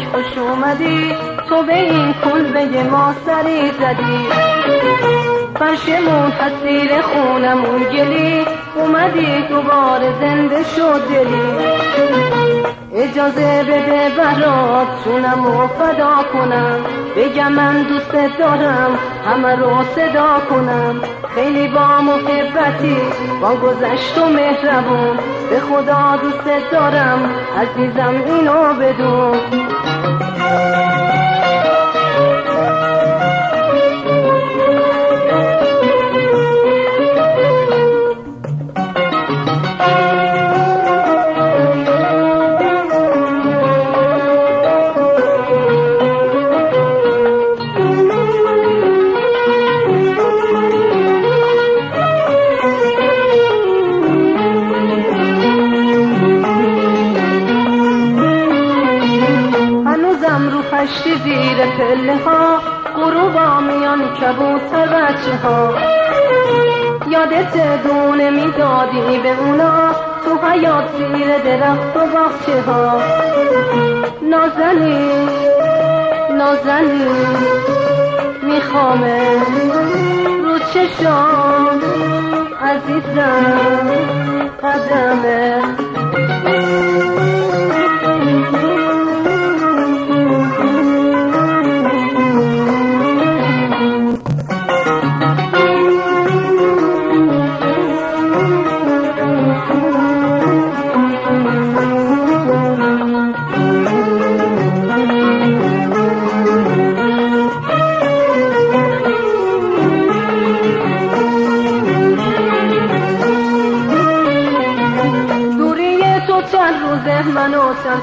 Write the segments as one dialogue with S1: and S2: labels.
S1: علیک خوش اومدی تو به این کلبه ما سری زدی. فرشمون حسیر خونمون گلی اومدی دوباره زنده شد دلی. اجازه بده برات چونم و فدا کنم بگم من دوست دارم همه رو صدا کنم. خیلی با محبتی با گذشت و مهربون به خدا دوست دارم عزیزم اینو بدون. غروبا میان کبوتر بچه ها یادت دونه می‌دادی به اونا تو حیات زیر درخت و باخچه ها. نازنی نازنی میخوامه رو چشام عزیزم قدمه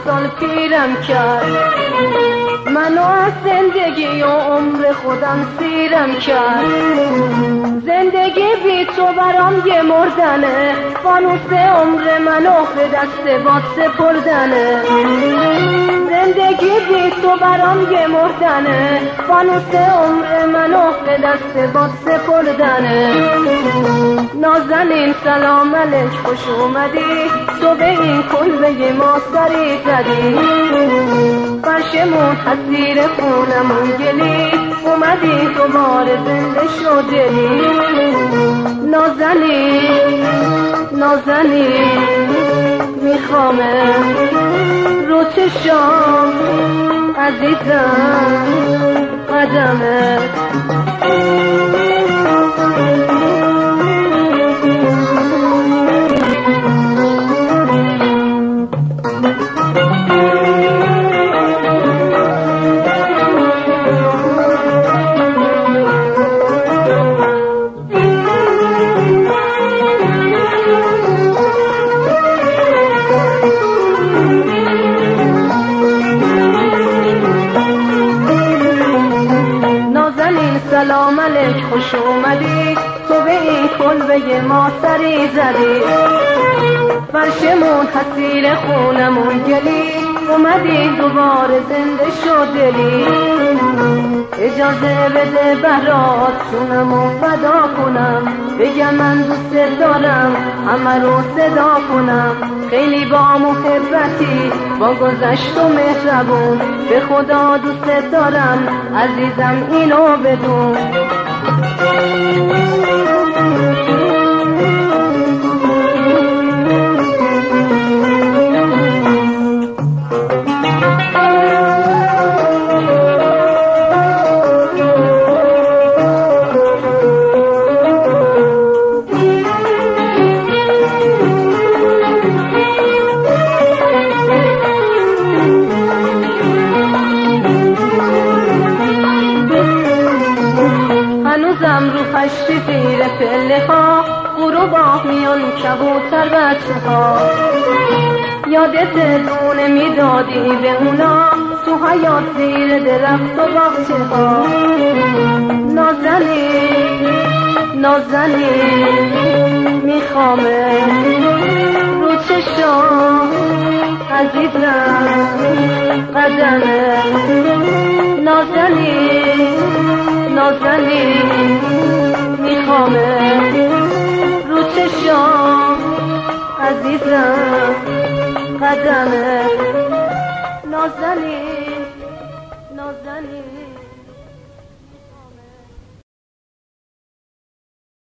S1: سال پیرم کرد. منو از زندگی و عمر خودم سیرم کرد. زندگی بی تو برام یه مردنه. فانوس عمر منو به دست باد سپردنه. زندگی بی تو برام یه مردنه. فانوس عمر منو به دست باد سپردنه. نازنین سلام علیک خوش اومدی. تو به این کلبه ما سری زدی. فرشمون حسیر خونمون گلی. اومدی دوباره زنده شدی نازنین نازنین میخوامه. چشام عزیزم قدمت سلام علیک خوش اومدی. تو به این کلبه ما سری زدی. فرشمون حسیر خونمون گلی. اومدی دوباره زنده شد دلی اجازه بده برات چونم و فدا کنم. بگم من دوست دارم همه رو صدا کنم. خیلی با محبتی با گذشت و مهربون. به خدا دوست دارم عزیزم اینو بدون. ها غروبا میان کبوتر بچه ها. یادت دونه می‌دادی به اونا تو حیات زیر درخت و باغچه ها. نازنی نازنی میخوامه رو چشام. عزیزم قدمه. نازنی نازنی میخوامه. قدمه نازنین نازنین.